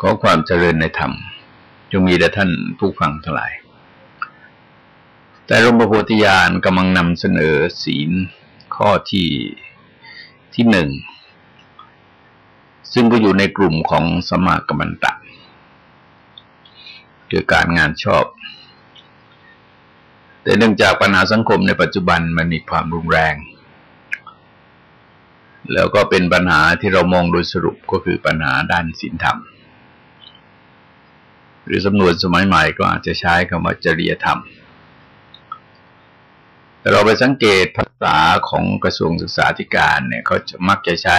ขอความเจริญในธรรม จงมีแด่ท่านผู้ฟังทั้งหลาย แต่หลวงพระโพธิญาณกำลังนำเสนอศีลข้อที่ที่หนึ่ง ซึ่งก็อยู่ในกลุ่มของสมากรรมันตะคือการงานชอบ แต่เนื่องจากปัญหาสังคมในปัจจุบันมันมีความรุนแรง แล้วก็เป็นปัญหาที่เรามองโดยสรุปก็คือปัญหาด้านศีลธรรม หรือสำนวนสมัยใหม่ก็อาจจะใช้คำว่าจริยธรรม แต่เราไปสังเกตภาษาของกระทรวงศึกษาธิการเนี่ยเขาจะมักจะใช้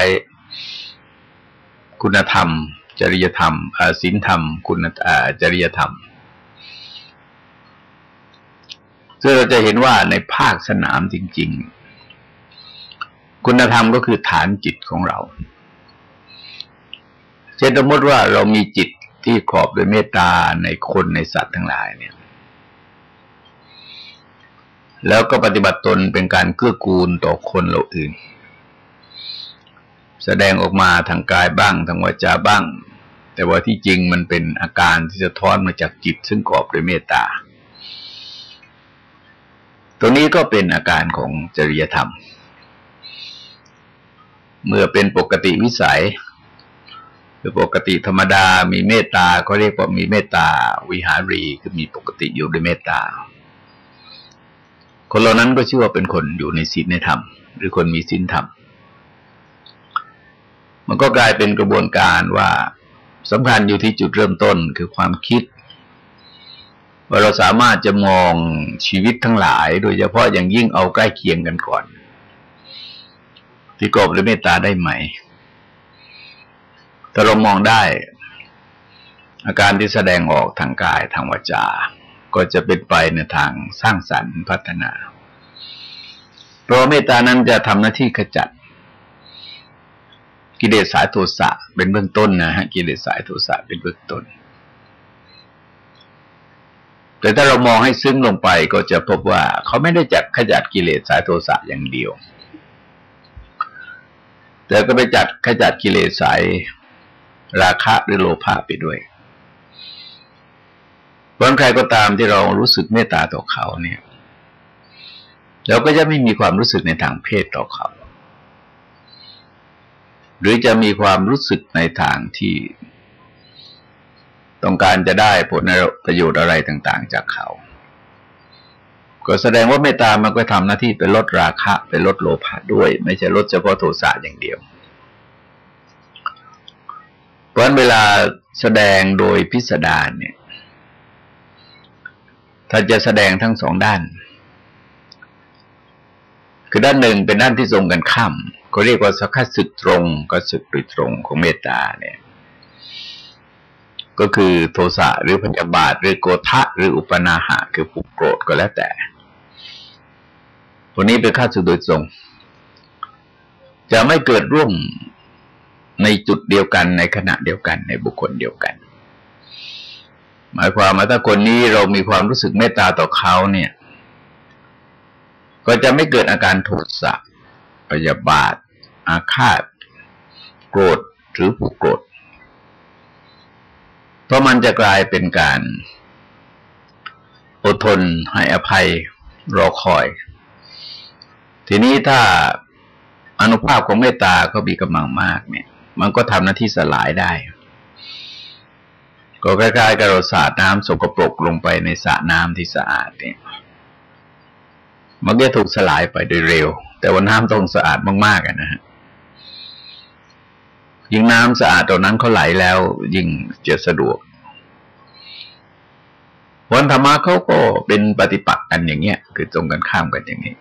คุณธรรม จริยธรรมศีลธรรม คุณจริยธรรมซึ่งเราจะเห็นว่าในภาคสนามจริง ๆ คุณธรรมก็คือฐานจิตของเรา เช่นสมมติว่าเรามีจิต ที่ขอบด้วยเมตตาในคนในสัตว์ทั้งหลายเนี่ย แล้วก็ปฏิบัติตนเป็นการเกื้อกูลต่อคนเราอื่น แสดงออกมาทางกายบ้างทางวาจาบ้าง แต่ว่าที่จริงมันเป็นอาการที่จะท้อนมาจากจิต ซึ่งกอบด้วยเมตตา ตรงนี้ก็เป็นอาการของจริยธรรม เมื่อเป็นปกติวิสัย คือปกติธรรมดามีเมตตาก็เรียกว่ามีเมตตาวิหารีคือมีปกติอยู่ด้วยเมตตา คนเหล่านั้นก็ชื่อว่าเป็นคนอยู่ในศีลในธรรม หรือคนมีศีลธรรม มันก็กลายเป็นกระบวนการว่าสำคัญอยู่ที่จุดเริ่มต้นคือความคิด ว่าเราสามารถจะมองชีวิตทั้งหลาย โดยเฉพาะอย่างยิ่งเอาใกล้เคียงกันก่อน ที่กบหรือเมตตาได้ไหม ถ้าเรามองได้ อาการที่แสดงออกทางกายทางวาจา ก็จะเป็นไปในทางสร้างสรรค์พัฒนาเพราะเมตตานั้นจะทำหน้าที่ขจัด กิเลสสายโทสะเป็นเบื้องต้นนะฮะกิเลสสายโทสะเป็นเบื้องต้น แต่ถ้าเรามองให้ซึ้งลงไปก็จะพบว่า เขาไม่ได้จัดขจัดกิเลสสายโทสะอย่างเดียว แต่ก็ไปจัดขจัดกิเลสสาย ราคะหรือโลภะไปด้วยบางใครก็ตามที่เรารู้สึกเมตตาต่อเขาเนี่ยเราก็จะไม่มีความรู้สึกในทางเพศต่อเขา หรือจะมีความรู้สึกในทางที่ ต้องการจะได้ผลประโยชน์อะไรต่าง ๆ จากเขา ก็แสดงว่าเมตตามันก็ทำหน้าที่เป็นลดราคะเป็นลดโลภะด้วย ไม่ใช่ลดเฉพาะโทสะอย่างเดียว ราะเวลาแสดงโดยพิสดารเนี่ยถ้าจะแสดงทั้งสองด้าน คือด้านหนึ่งเป็นด้านที่ตรงกันข้ามก็เรียกว่าสักสึกตรงก็สึกโดยตรงของเมตตาเนี่ย ก็คือโทสะหรือพยาบาท หรือโกทะหรืออุปนาหะ คือผูกโกรธก็แล้วแต่วันนี้เป็นข้าศึกโดยตรง จะไม่เกิดร่วม ในจุดเดียวกันในขณะเดียวกันในบุคคลเดียวกัน หมายความว่าถ้าคนนี้เรามีความรู้สึกเมตตาต่อเขาเนี่ย ก็จะไม่เกิดอาการโทสะพยาบาท อาฆาต โกรธหรือผูกโกรธ เพราะมันจะกลายเป็นการอดทนให้อภัยรอคอย ทีนี้ถ้าอนุภาพของเมตตาก็มีกำลังมากเนี่ย มันก็ทำหน้าที่สลายได้ ก็คล้ายๆกับเราสาดน้ำสกปรกลงไปในสระน้ำที่สะอาดเนี่ย มันก็ถูกสลายไปโดยเร็ว แต่ว่าน้ำต้องสะอาดมากๆนะฮะยิ่งน้ำสะอาดตรงนั้นเขาไหลแล้ว ยิ่งจะสะดวกวันธรรมะเขาก็เป็นปฏิปักษ์กันอย่างเงี้ย คือตรงกันข้ามกันอย่างนี้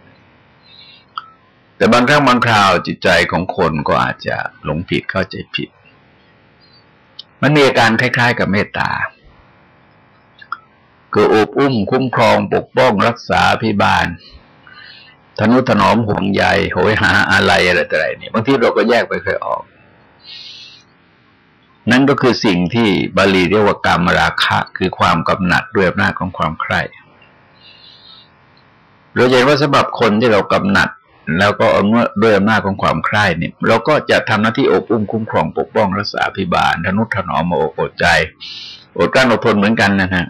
แต่บางครั้งบางคราวจิตใจของคนก็อาจจะหลงผิดเข้าใจผิด มันมีอาการคล้าย ๆ กับเมตตาคืออบอุ้มคุ้มครองปกป้องรักษาพิบาลทนุถนอมห่วงใยโหยหาอะไรอะไรต่ออะไรนี่บางทีเราก็แยกไปเคยออก นั่นก็คือสิ่งที่บาลีเรียกว่ากรรมราคะ คือความกำหนัดด้วยอำนาจของความใคร่เราเห็นว่าสำหรับคนที่เรากำหนัด แล้วก็ด้วยอำนาจของความใคร่เนี่ย เราก็จะทำหน้าที่อบอุ้มคุ้มครองปกป้องรักษาพิบาลทนุถนอมมาอกอดใจอดกลั้นอดทนเหมือนกันนะฮะ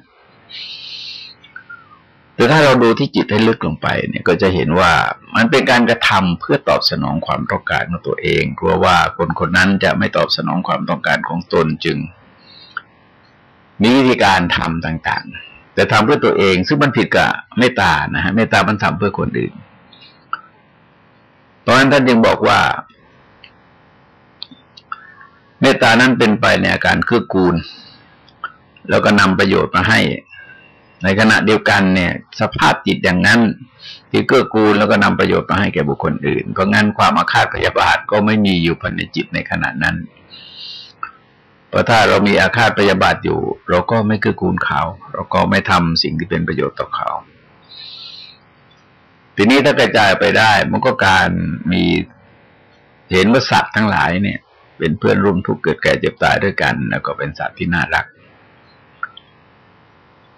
แต่ถ้าเราดูที่จิตให้ลึกลงไปเนี่ยก็จะเห็นว่ามันเป็นการกระทำเพื่อตอบสนองความต้องการของตัวเองกลัวว่าคนคนนั้นจะไม่ตอบสนองความต้องการของตนจึง มีวิธีการทำต่าง ๆ แต่ทำเพื่อตัวเอง ซึ่งมันผิดกับเมตตานะฮะเมตตามันทำเพื่อคนอื่น เพราะฉะนั้นท่านจึงบอกว่า เมตตานั้นเป็นไปในอาการเกื้อกูล แล้วก็นำประโยชน์มาให้ ในขณะเดียวกันเนี่ย สภาพจิตอย่างนั้นที่เกื้อกูลแล้วก็นำประโยชน์มาให้แก่บุคคลอื่น เพราะงั้นความอาฆาตพยาบาทก็ไม่มีอยู่ภายในจิตในขณะนั้นเพราะถ้าเรามีอาฆาตพยาบาทอยู่ เราก็ไม่เกื้อกูลเขา เราก็ไม่ทำสิ่งที่เป็นประโยชน์ต่อเขา ทีนี้ถ้ากระจายไปได้ มันก็การมีเห็นว่าสัตว์ทั้งหลายเนี่ย เป็นเพื่อนร่วมทุกข์เกิดแก่เจ็บตายด้วยกัน แล้วก็เป็นสัตว์ที่น่ารัก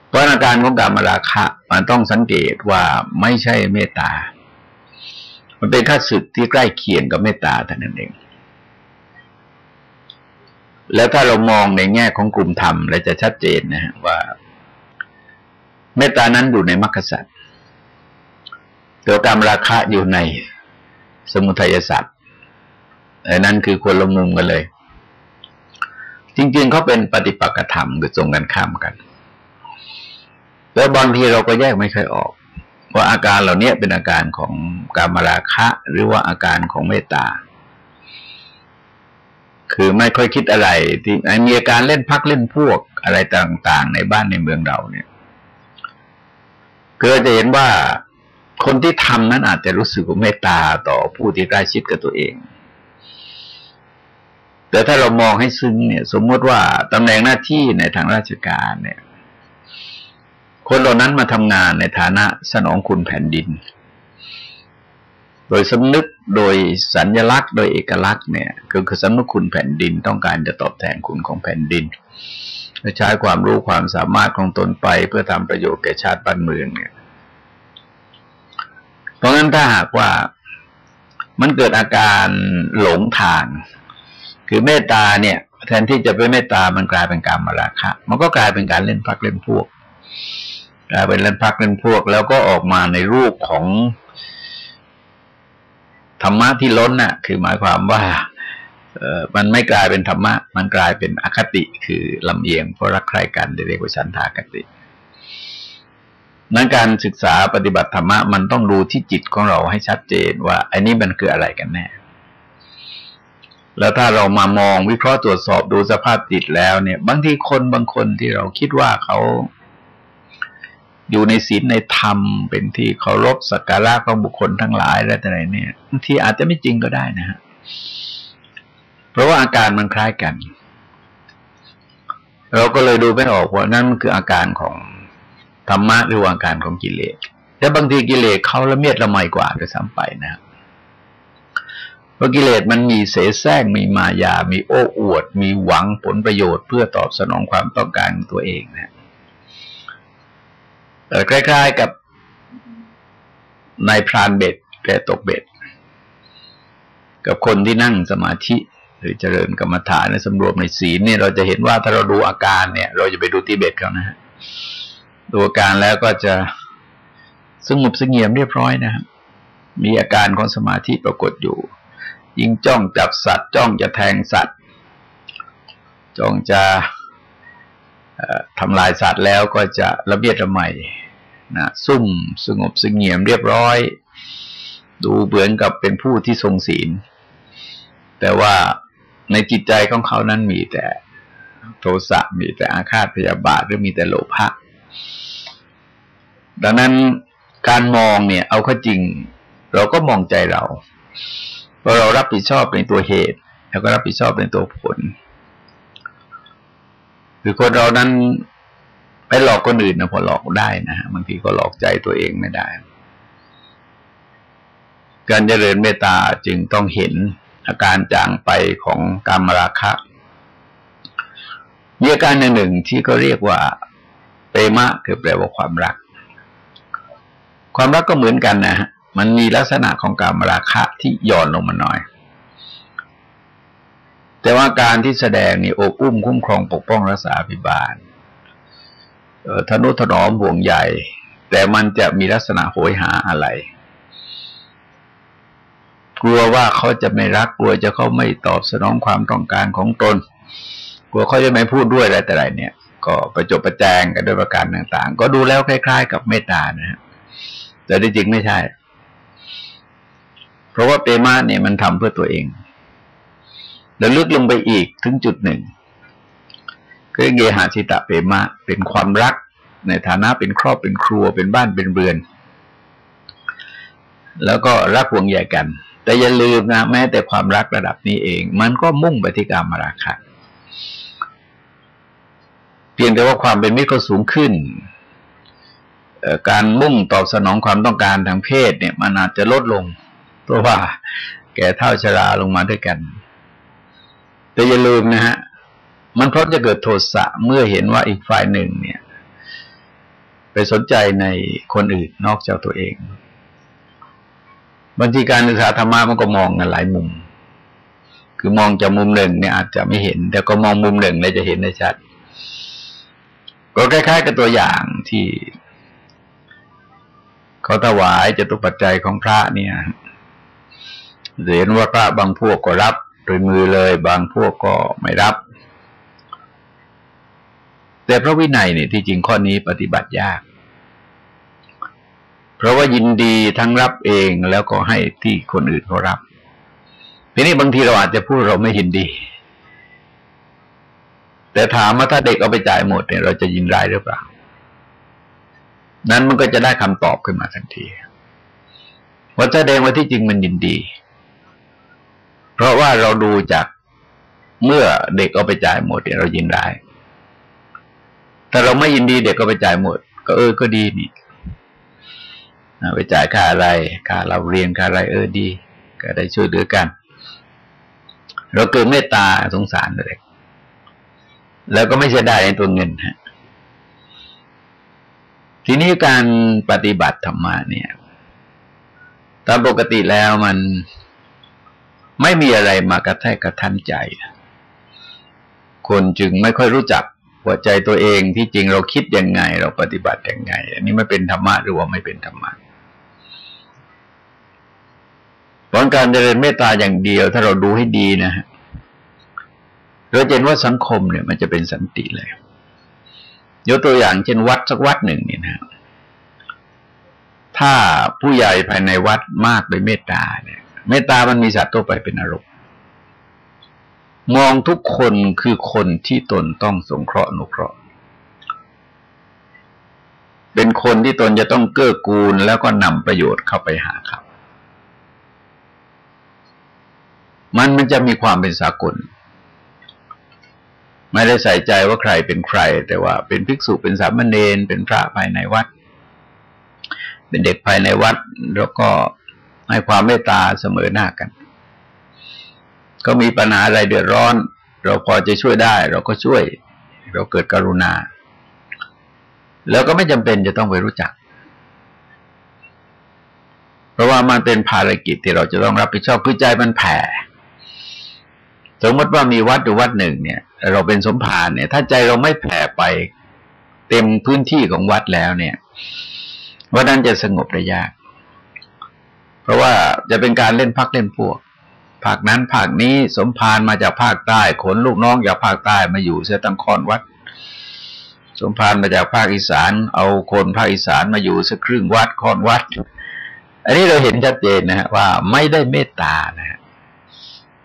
เพราะอาการของการมาราคะมันต้องสังเกตว่าไม่ใช่เมตตา มันเป็นค่าศึกที่ใกล้เคียงกับเมตตาเท่านั้นเอง แล้วถ้าเรามองในแง่ของกลุ่มธรรมเราจะชัดเจนนะฮะว่า เมตตานั้นอยู่ในมรรคสัตว ตัวกรรมราคะอยู่ในสมุทัยสัตว์นั่นคือคนละมุมกันเลย จริงๆเขาเป็นปฏิปักษธรรมคือตรงกันข้ามกัน แล้วบางทีเราก็แยกไม่ค่อยออกว่าอาการเหล่านี้เป็นอาการของการมราคะ หรือว่าอาการของเมตตา คือไม่ค่อยคิดอะไร ที่มีอาการเล่นพักเล่นพวกอะไรต่าง ๆ ในบ้านในเมืองเราเนี่ยก็จะเห็นว่า คนที่ทำนั้นอาจจะรู้สึกเมตตาต่อผู้ที่ใกล้ชิดกับตัวเอง แต่ถ้าเรามองให้ซึ้งเนี่ย สมมติว่าตำแหน่งหน้าที่ในทางราชการเนี่ย คนเหล่านั้นมาทำงานในฐานะสนองคุณแผ่นดิน โดยสำนึกโดยสัญญลักษณ์ โดยเอกลักษณ์เนี่ยก็คือสำนึกคุณแผ่นดินต้องการจะตอบแทนคุณของแผ่นดินใช้ความรู้ความสามารถของตนไปเพื่อทำประโยชน์แก่ชาติบ้านเมืองเนี่ย เพราะงั้นถ้าหากว่ามันเกิดอาการหลงทาง คือเมตตาเนี่ย แทนที่จะเป็นเมตตามันกลายเป็นการมาราคะ มันก็กลายเป็นการเล่นพักเล่นพวกกลายเป็นเล่นพักเล่นพวก แล้วก็ออกมาในรูปของธรรมะที่ล้นน่ะ คือหมายความว่าเออมันไม่กลายเป็นธรรมะ มันกลายเป็นอคติ คือลำเอียงเพราะรักใคร่กันเรียกว่าชันทากติ นั้นการศึกษาปฏิบัติธรรมะมันต้องดูที่จิตของเราให้ชัดเจนว่าอันนี้มันคืออะไรกันแน่ แล้วถ้าเรามามองวิเคราะห์ตรวจสอบดูสภาพจิตแล้วเนี่ย บางทีคนบางคนที่เราคิดว่าเขาอยู่ในศีลในธรรม เป็นที่เคารพสักการะของบุคคลทั้งหลายและแต่ไหนเนี่ยบางทีอาจจะไม่จริงก็ได้นะฮะเพราะว่าอาการมันคล้ายกัน เราก็เลยดูไม่ออกว่านั่นคืออาการของ ธรรมะหรืออาการของกิเลสแต่บางทีกิเลสเขาละเมียดละไมกว่าด้วยซ้ำไปนะครับเพราะกิเลสมันมีเสแสร้งมีมายา มีโอ้อวด มีหวังผลประโยชน์เพื่อตอบสนองความต้องการของตัวเองนะใกล้ๆกับนายพรานเบ็ดแกตกเบ็ด กับคนที่นั่งสมาธิหรือเจริญกรรมฐานในสำรวมในศีลเนี่ยเราจะเห็นว่าถ้าเราดูอาการเนี่ย เราจะไปดูที่เบ็ดเขานะฮะ ดูอาการแล้วก็จะสงบสงเงียมเรียบร้อยนะฮะมีอาการของสมาธิปรากฏอยู่ ยิงจ้องจับสัตว์จ้องจะแทงสัตว์ จ้องจะทำลายสัตว์แล้วก็จะระเบียดระไมนะซุ่มสงบสงเงียมเรียบร้อย ดูเหมือนกับเป็นผู้ที่ทรงศีล แต่ว่าในจิตใจของเขานั้นมีแต่โทสะมีแต่อาฆาตพยาบาทหรือมีแต่โลภะ ดังนั้นการมองเนี่ย เอาข้อจริง เราก็มองใจเราเพราะเรารับผิดชอบในตัวเหตุ แล้วก็รับผิดชอบในตัวผลคือคนเรานั้นไปหลอกคนอื่นนะพอหลอกได้นะฮะบางทีก็หลอกใจตัวเองไม่ได้ การเจริญเมตตาจึงต้องเห็นอาการจางไปของกามราคะมีอาการหนึ่งที่ก็เรียกว่าเปรมะคือแปลว่าความรัก ความรักก็เหมือนกันนะฮะมันมีลักษณะของการมราคะที่หย่อนลงมาหน่อย แต่ว่าการที่แสดงนี่โอบอุ้มคุ้มครองปกป้องรักษาพิบาลทนุถนอมห่วงใหญ่ แต่มันจะมีลักษณะโหยหาอะไร กลัวว่าเขาจะไม่รักกลัวจะเขาไม่ตอบสนองความต้องการของตน กลัวเขาจะไม่พูดด้วยอะไรแต่ไรเนี่ย ก็ประจบประแจงกันด้วยประการต่าง ๆ ก็ดูแล้วคล้าย ๆ กับเมตตานะฮะ แต่ที่จริงไม่ใช่ เพราะว่าเปมาเนี่ยมันทำเพื่อตัวเอง แล้วลึกลงไปอีกถึงจุดหนึ่งก็เกหาชิตะเปมาเป็นความรัก ในฐานะเป็นครอบเป็นครัวเป็นบ้านเป็นเรือน แล้วก็รักห่วงใยกัน แต่อย่าลืมนะแม้แต่ความรักระดับนี้เอง มันก็มุ่งไปที่การมาราคะเพียงแต่ว่าความเป็นมิตรก็สูงขึ้น การมุ่งตอบสนองความต้องการทางเพศเนี่ยมันอาจจะลดลง เพราะว่าแก่เท่าชราลงมาด้วยกัน แต่อย่าลืมนะฮะมันเพราะจะเกิดโทสะเมื่อเห็นว่าอีกฝ่ายหนึ่งเนี่ย ไปสนใจในคนอื่นนอกจากตัวเองบางทีการศึกษาธรรมะมันก็มองกันหลายมุม คือมองจากมุมหนึ่งเนี่ยอาจจะไม่เห็น แต่ก็มองมุมหนึ่งเลยจะเห็นได้ชัด ก็คล้ายๆกับตัวอย่างที่ เขาถวายจตุปัจจัยของพระเนี่ยเห็นว่าพระบางพวกก็รับโดยมือเลย บางพวกก็ไม่รับ แต่พระวินัยเนี่ยที่จริงข้อนี้ปฏิบัติยาก เพราะว่ายินดีทั้งรับเองแล้วก็ให้ที่คนอื่นเขารับ ทีนี้บางทีเราอาจจะพูดเราไม่ยินดี แต่ถามว่าถ้าเด็กเอาไปจ่ายหมดเนี่ยเราจะยินร้ายหรือเปล่า นั้นมันก็จะได้คำตอบขึ้นมาทันทีว่าแสดงว่าที่จริงมันยินดี เพราะว่าเราดูจากเมื่อเด็กเอาไปจ่ายหมดเนี่ยเรายินได้ แต่เราไม่ยินดีเด็กก็ไปจ่ายหมด ก็เออก็ดีนี่ไปจ่ายค่าอะไรค่าเราเรียนค่าอะไรเออดี ก็ได้ช่วยเหลือกัน เราเกิดเมตตาสงสารเด็กแล้วก็ไม่ใช่ได้ในตัวเงินฮะ ทีนี้การปฏิบัติธรรมะเนี่ยตามปกติแล้วมันไม่มีอะไรมากระแทกกระทันใจ คนจึงไม่ค่อยรู้จักหัวใจตัวเองที่จริงเราคิดยังไง เราปฏิบัติยังไง อันนี้ไม่เป็นธรรมะหรือว่าไม่เป็นธรรมะผลการเจริญเมตตาอย่างเดียว ถ้าเราดูให้ดีนะฮะเราเห็นว่าสังคมเนี่ย มันจะเป็นสันติเลย ยกตัวอย่างเช่นวัดสักวัดหนึ่งเนี่ยนะถ้าผู้ใหญ่ภายในวัดมากด้วยเมตตาเนี่ยเมตตามันมีสัตว์ตัวไปเป็นอารมณ์มองทุกคนคือคนที่ตนต้องสงเคราะห์นุเคราะห์ เป็นคนที่ตนจะต้องเกื้อกูลแล้วก็นำประโยชน์เข้าไปหาเขามันมันจะมีความเป็นสากล ไม่ได้ใส่ใจว่าใครเป็นใคร แต่ว่าเป็นภิกษุเป็นสามเณรเป็นพระภายในวัด เป็นเด็กภายในวัด แล้วก็ให้ความเมตตาเสมอหน้ากัน ก็มีปัญหาอะไรเดือดร้อน เราพอจะช่วยได้ เราก็ช่วย เราเกิดกรุณา แล้วก็ไม่จำเป็นจะต้องไปรู้จัก เพราะว่ามันเป็นภารกิจที่เราจะต้องรับผิดชอบคือใจมันแผ่ สมมติว่ามีวัดอยู่วัดหนึ่งเนี่ย เราเป็นสมภารเนี่ย ถ้าใจเราไม่แผ่ไปเต็มพื้นที่ของวัดแล้วเนี่ยวัดนั้นจะสงบได้ยาก เพราะว่าจะเป็นการเล่นพักเล่นพวกภาคนั้นภาคนี้สมภารมาจากภาคใต้ขนลูกน้องจากภาคใต้มาอยู่เสียตั้งคอนวัด สมภารมาจากภาคอีสาน เอาคนภาคอีสานมาอยู่สักครึ่งวัดคอนวัด อันนี้เราเห็นชัดเจนนะฮะว่าไม่ได้เมตตานะฮะ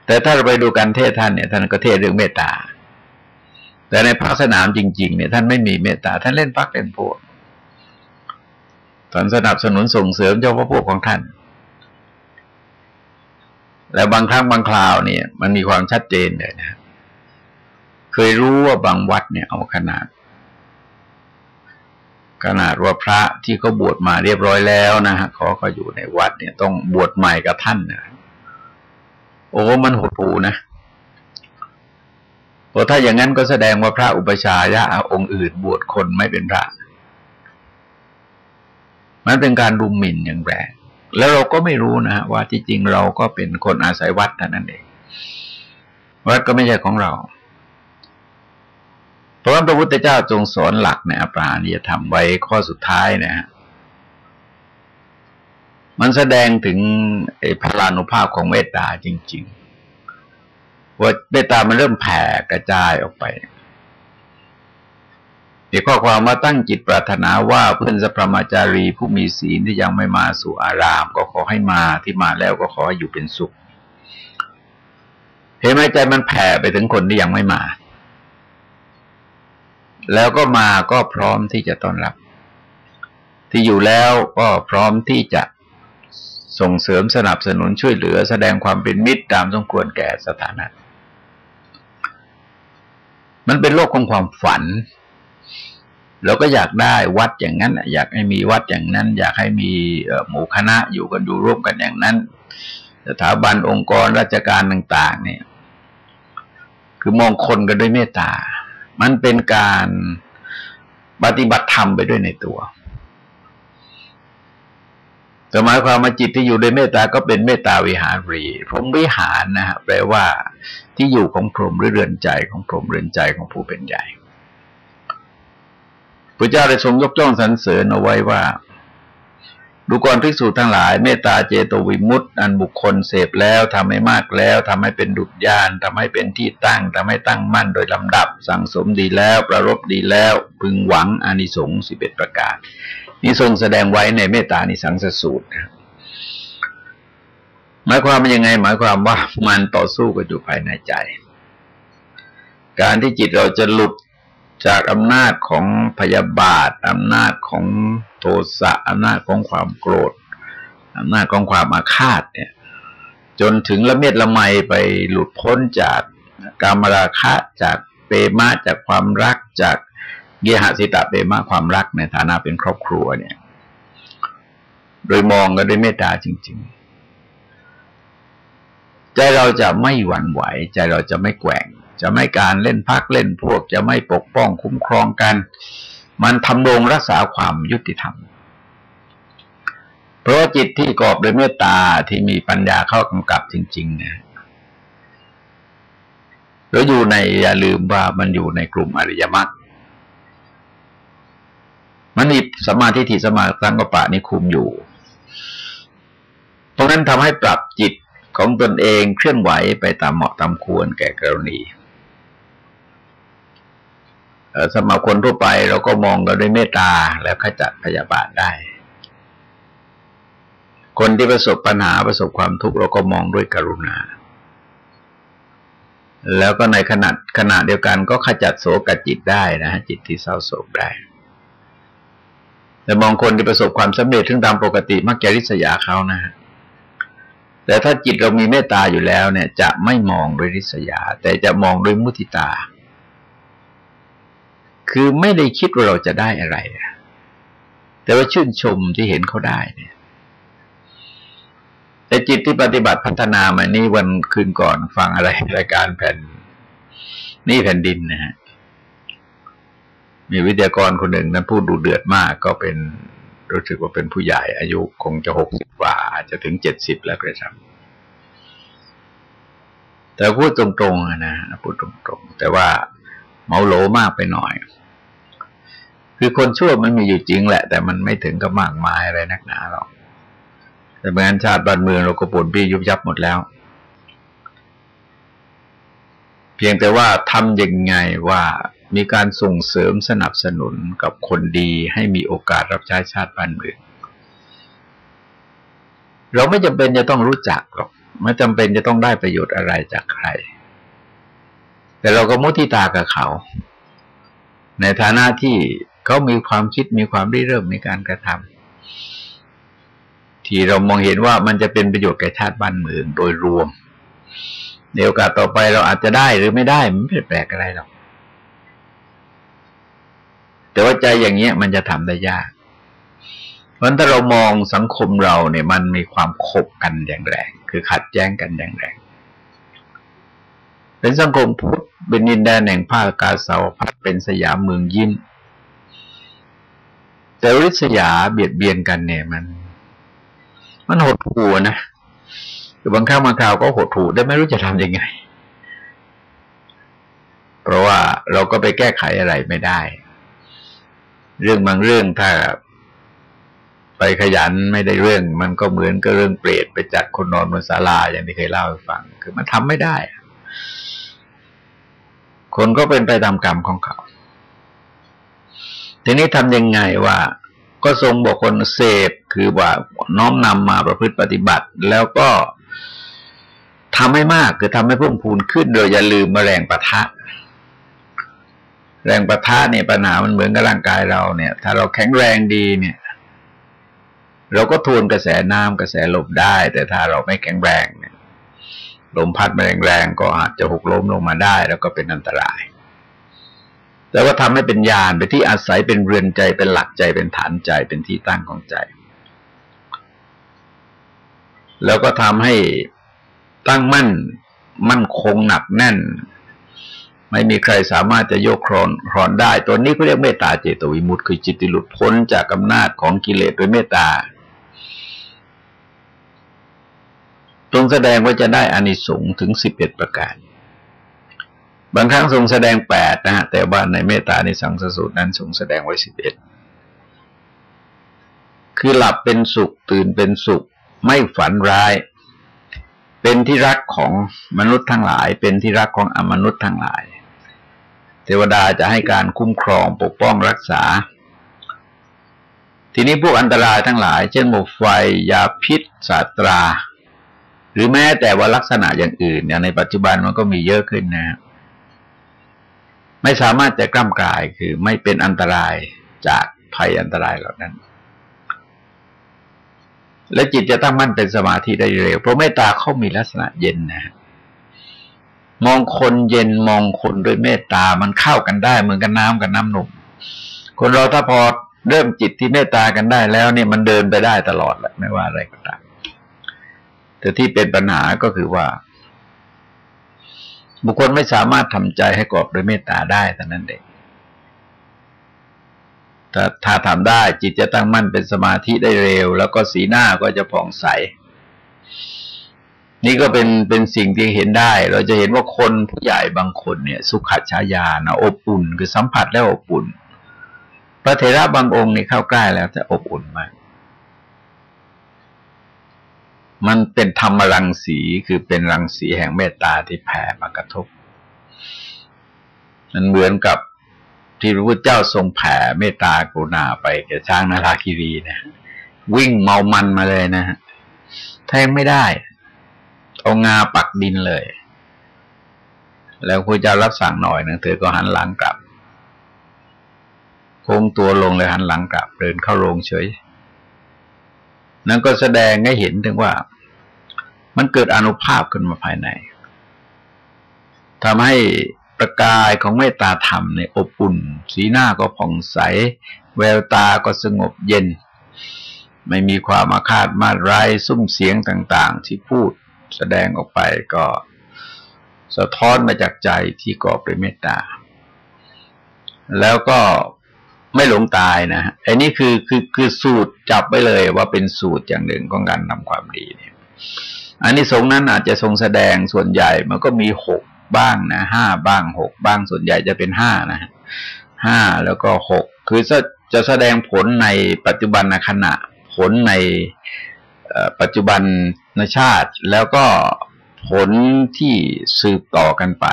แต่ถ้าเราไปดูการเทศท่านเนี่ยท่านก็เทศเรื่องเมตตา แต่ในภาคสนามจริง ๆ เนี่ย ท่านไม่มีเมตตาท่านเล่นพักเล่นพวกท่านสนับสนุนส่งเสริมเจ้าพระพวกของท่าน แล้วบางครั้งบางคราวเนี่ย มันมีความชัดเจนเลยนะ เคยรู้ว่าบางวัดเนี่ยเอาขนาด ขนาดว่าพระที่เขาบวชมาเรียบร้อยแล้วนะฮะเขาก็อยู่ในวัดเนี่ยต้องบวชใหม่กับท่านนะ โอ้มันหดหูนะเพราะถ้าอย่างนั้นก็แสดงว่าพระอุปชายะองค์อื่นบวชคนไม่เป็นพระ มันเป็นการรุมหมิ่นอย่างแรงแล้วเราก็ไม่รู้นะว่าที่จริงเราก็เป็นคนอาศัยวัดเท่านั้นเอง วัดก็ไม่ใช่ของเรา เพราะว่าพระพุทธเจ้าทรงสอนหลักในอปราณียธรรมไว้ข้อสุดท้ายนะฮะ มันแสดงถึงพลานุภาพของเมตตาจริง ๆ ว่าเมตตามันเริ่มแผ่กระจายออกไปมีข้อความว่าตั้งจิตปรารถนาว่าเพื่อนสัพพมาจารีผู้มีศีลที่ยังไม่มาสู่อาราม ก็ขอให้มาที่มาแล้วก็ขอให้อยู่เป็นสุข เห็นไหมใจมันแผ่ไปถึงคนที่ยังไม่มา แล้วก็มาก็พร้อมที่จะต้อนรับ ที่อยู่แล้วก็พร้อมที่จะ ส่งเสริมสนับสนุนช่วยเหลือแสดงความเป็นมิตรตามสมควรแก่สถานะ มันเป็นโลกของความฝันเราก็อยากได้วัดอย่างนั้นอยากให้มีวัดอย่างนั้น อยากให้มีหมู่คณะอยู่กันอยู่ร่วมกันอย่างนั้น สถาบันองค์กรราชการต่าง ๆ เนี่ย คือมองคนกันด้วยเมตตา มันเป็นการปฏิบัติธรรมไปด้วยในตัว แต่หมายความมาจิตที่อยู่ในเมตตาก็เป็นเมตตาวิหารีพรหมวิหารนะฮะแปลว่าที่อยู่ของพรหมหรือเรือนใจของพรหมเรือนใจของผู้เป็นใหญ่พระเจ้าได้ทรงยกย่องสรรเสริญเอาไว้ว่าดูกรภิกษุทั้งหลาย เมตตาเจโตวิมุตต์อันบุคคลเสพแล้วทำให้มากแล้วทำให้เป็นดุจยานทำให้เป็นที่ตั้งทำให้ตั้งมั่นโดยลำดับ สั่งสมดีแล้ว ประรบดีแล้ว พึงหวังอานิสงส์สิบเอ็ดประการ นี่ทรงแสดงไว้ในเมตตานิสังสสูตรหมายความว่ายังไง หมายความว่ามันต่อสู้กันอยู่ภายในใจ การที่จิตเราจะหลุดจากอำนาจของพยาบาทอำนาจของโทสะอำนาจของความโกรธอำนาจของความอาฆาตเนี่ย จนถึงละเมียดละไมไปหลุดพ้นจากการมราคะจากเปมาจากความรักจาก เยหสิตาเปมาความรักในฐานะเป็นครอบครัวเนี่ย โดยมองกันด้วยเมตตาจริง ๆ ใจเราจะไม่หวั่นไหว ใจเราจะไม่แกว่ง จะไม่การเล่นพักเล่นพวก จะไม่ปกป้องคุ้มครองกัน มันทำรงรักษาความยุติธรรมเพราะจิตที่กอบด้วยเมตตาที่มีปัญญาเข้ากำกับจริง ๆ เนี่ยแล้วอยู่ในอย่าลืมว่ามันอยู่ในกลุ่มอริยมรรค มันมีสมาธิที่สมาสังกปะนี่คุมอยู่ตรงนั้นทำให้ปรับจิตของตนเองเคลื่อนไหวไปตามเหมาะตามควรแก่กรณีสำหรับคนทั่วไปเราก็มองกันด้วยเมตตาแล้วขจัดพยาบาทได้ คนที่ประสบปัญหาประสบความทุกข์เราก็มองด้วยกรุณา แล้วก็ในขณะขณะเดียวกันก็ขจัดโศกจิตได้นะจิตที่เศร้าโศกได้ แต่มองคนที่ประสบความสำเร็จถึงตามปกติมักจะริษยาเขานะฮะแต่ถ้าจิตเรามีเมตตาอยู่แล้วเนี่ย จะไม่มองด้วยริษยา แต่จะมองด้วยมุติตา คือไม่ได้คิดว่าเราจะได้อะไร แต่ว่าชื่นชมที่เห็นเขาได้เนี่ย แต่จิตที่ปฏิบัติพัฒนามานี่วันคืนก่อนฟังอะไรรายการแผ่น นี่แผ่นดินนะฮะ มีวิทยากรคนหนึ่งนั้นพูดดูเดือดมากก็เป็นรู้สึกว่าเป็นผู้ใหญ่อายุคงจะหกสิบกว่า อาจจะถึงเจ็ดสิบแล้วกระชับแต่พูดตรงๆนะพูดตรงๆ แต่ว่าเมาโลมากไปหน่อย คือคนชั่วมันมีอยู่จริงแหละ แต่มันไม่ถึงกับมากมายอะไรนักหนาหรอกแต่เมือนชาติบ้านเมืองเราก็ปนปี้ยุบยับหมดแล้ว เพียงแต่ว่าทำยังไงว่า มีการส่งเสริมสนับสนุนกับคนดีให้มีโอกาสรับใช้ชาติบ้านเมือง เราไม่จำเป็นจะต้องรู้จักหรอก ไม่จำเป็นจะต้องได้ประโยชน์อะไรจากใคร แต่เราก็มุทิตากับเขา ในฐานะที่เขามีความคิดมีความริเริ่มในการกระทำที่เรามองเห็นว่ามันจะเป็นประโยชน์แก่ชาติบ้านเมืองโดยรวมในโอกาสต่อไปเราอาจจะได้หรือไม่ได้มันไม่แปลกอะไรหรอก แต่ว่าใจอย่างเงี้ยมันจะทำได้ยากเพราะถ้าเรามองสังคมเราเนี่ยมันมีความขบกันอย่างแรง คือขัดแย้งกันอย่างแรง เป็นสังคมพุทธเป็นดินแดนแห่งภาคกาสาวพัฒเป็นสยามเมืองยิ้มแต่ริษยาเบียดเบียนกันเนี่ยมัน มันหดหู่นะคือบางครั้งบางคราวก็หดหู่ได้ไม่รู้จะทำยังไง เพราะว่าเราก็ไปแก้ไขอะไรไม่ได้ เรื่องบางเรื่องถ้าไปขยันไม่ได้เรื่อง มันก็เหมือนกับเรื่องเปรตไปจัดคนนอนบนศาลาอย่างที่เคยเล่าให้ฟัง คือมันทำไม่ได้ คนก็เป็นไปตามกรรมของเขา ทีนี้ทำยังไงว่า ก็ทรงบอกคนเสพคือว่าน้อมนำมาประพฤติปฏิบัติ แล้วก็ทำให้มากคือทำให้พุ่งพูนขึ้นโดยอย่าลืมมาแรงประทะ แรงประทะเนี่ยปัญหามันเหมือนกับร่างกายเราเนี่ย ถ้าเราแข็งแรงดีเนี่ย เราก็ทวนกระแสน้ำกระแสลมได้ แต่ถ้าเราไม่แข็งแรงเนี่ยลมพัดมาแรงๆก็อาจจะหกล้มลงมาได้ แล้วก็เป็นอันตราย แต่ว่าทำให้เป็นญาณไปที่อาศัยเป็นเรือนใจเป็นหลักใจเป็นฐานใจเป็นที่ตั้งของใจ แล้วก็ทำให้ตั้งมั่นมั่นคงหนักแน่น ไม่มีใครสามารถจะโยกครอนครอนได้ ตัวนี้เขาเรียกเมตตาเจตวิมุตต์คือจิตติหลุดพ้นจากอำนาจของกิเลสโดยเมตตาทรงแสดงว่าจะได้อานิสงส์ถึงสิบเอ็ดประการ บางครั้งทรงแสดงแปดนะฮะแต่ว่าในเมตตาในสังสสูตรนั้นทรงแสดงไว้สิบเอ็ดคือหลับเป็นสุขตื่นเป็นสุข ไม่ฝันร้าย เป็นที่รักของมนุษย์ทั้งหลาย เป็นที่รักของอมนุษย์ทั้งหลาย เทวดาจะให้การคุ้มครองปกป้องรักษา ทีนี้พวกอันตรายทั้งหลาย เช่นหมกไฟ ยาพิษสาตรา หรือแม้แต่ว่าลักษณะอย่างอื่นอย่างในปัจจุบันมันก็มีเยอะขึ้นนะไม่สามารถจะกล้ำกลายคือไม่เป็นอันตรายจากภัยอันตรายเหล่านั้น และจิตจะตั้งมั่นเป็นสมาธิได้เร็ว เพราะเมตตาเขามีลักษณะเย็นนะ มองคนเย็นมองคนด้วยเมตตา มันเข้ากันได้เหมือนกันน้ำกับน้ำหนุ่ม คนเราถ้าพอเริ่มจิตที่เมตตากันได้แล้วเนี่ยมันเดินไปได้ตลอดแหละไม่ว่าอะไรก็ตามแต่ที่เป็นปัญหาก็คือว่า บุคคลไม่สามารถทำใจให้กรอบด้วยเมตตาได้แต่นั้นเองถ้าถ้าทำได้จิตจะตั้งมั่นเป็นสมาธิได้เร็ว แล้วก็สีหน้าก็จะผ่องใส นี่ก็เป็นเป็นสิ่งที่เห็นได้ เราจะเห็นว่าคนผู้ใหญ่บางคนเนี่ย สุขฉายานะอบอุ่นคือสัมผัสแล้วอบอุ่น พระเถระบางองค์นี่เข้าใกล้แล้วจะอบอุ่นมาก มันเป็นธรรมรังสีคือเป็นรังสีแห่งเมตตาที่แผ่มากระทบ มันเหมือนกับที่พระพุทธเจ้าทรงแผ่เมตตากรุณาไปแก่ช้างนาราคิรีเนี่ยวิ่งเมามันมาเลยนะฮะแทงไม่ได้ เอางาปักดินเลย แล้วพระเจ้ารับสั่งหน่อยนึงเธอก็หันหลังกลับโค้งตัวลงเลยหันหลังกลับ เดินเข้าโรงเฉย นั่นก็แสดงให้เห็นถึงว่า มันเกิดอนุภาพขึ้นมาภายในทำให้ประกายของเมตตาธรรมในอบอุ่น สีหน้าก็ผ่องใส แววตาก็สงบเย็น ไม่มีความอาฆาตมาร้ายซุ้มเสียงต่าง ๆ ที่พูด แสดงออกไปก็สะท้อนมาจากใจที่ก่อไปเมตตา แล้วก็ไม่หลงตายนะไอ้นี่คือคือคือสูตรจับไปเลยว่าเป็นสูตรอย่างหนึ่งของการทำความดีเนี่ยอันนี้สงนั้นอาจจะทรงแสดงส่วนใหญ่มันก็มีหกบ้างนะห้าบ้างหกบ้างส่วนใหญ่จะเป็นห้านะห้าแล้วก็หกคือจะแสดงผลในปัจจุบันขณะผลใน ปัจจุบันนชาติแล้วก็ผลที่สืบต่อกันไป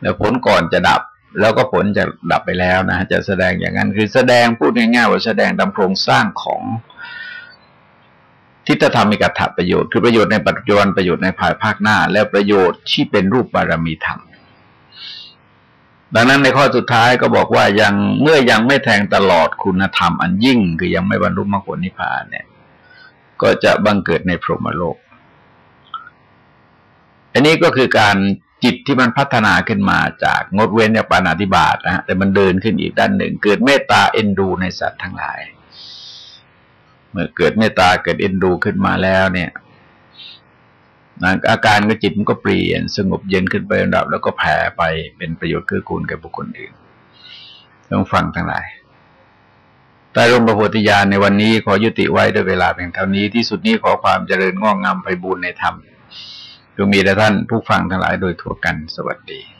แล้วผลก่อนจะดับ แล้วก็ผลจะดับไปแล้วนะจะแสดงอย่างนั้นคือแสดงพูดง่ายๆว่าแสดงตามโครงสร้างของทิฏฐธรรมมีกัตถประโยชน์คือประโยชน์ในปัจจุบันประโยชน์ในภายภาคหน้า และประโยชน์ที่เป็นรูปบารมีธรรมดังนั้นในข้อสุดท้ายก็บอกว่ายังเมื่อยังไม่แทงตลอดคุณธรรมอันยิ่ง คือยังไม่บรรลุมรรคผลนิพพานเนี่ย ก็จะบังเกิดในพรหมโลก อันนี้ก็คือการจิตที่มันพัฒนาขึ้นมาจากงดเว้นจากปานาธิบาตนะฮะแต่มันเดินขึ้นอีกด้านหนึ่ง เกิดเมตตาเอ็นดูในสัตว์ทั้งหลาย เมื่อเกิดเมตตาเกิดเอ็นดูขึ้นมาแล้วเนี่ยอาการก็จิตมันก็เปลี่ยนสงบเย็นขึ้นไประดับ แล้วก็แผ่ไปเป็นประโยชน์เกื้อกูลแก่บุคคลอื่นต้องฟังทั้งหลาย ใต้ร่มพระโพธิญาณในวันนี้ขอยุติไว้ด้วยเวลาเพียงเท่านี้ที่สุดนี้ขอความเจริญงอกงามไปบูรณนธรรมจงมีแด่ท่านผู้ฟังทั้งหลายโดยทั่วกันสวัสดี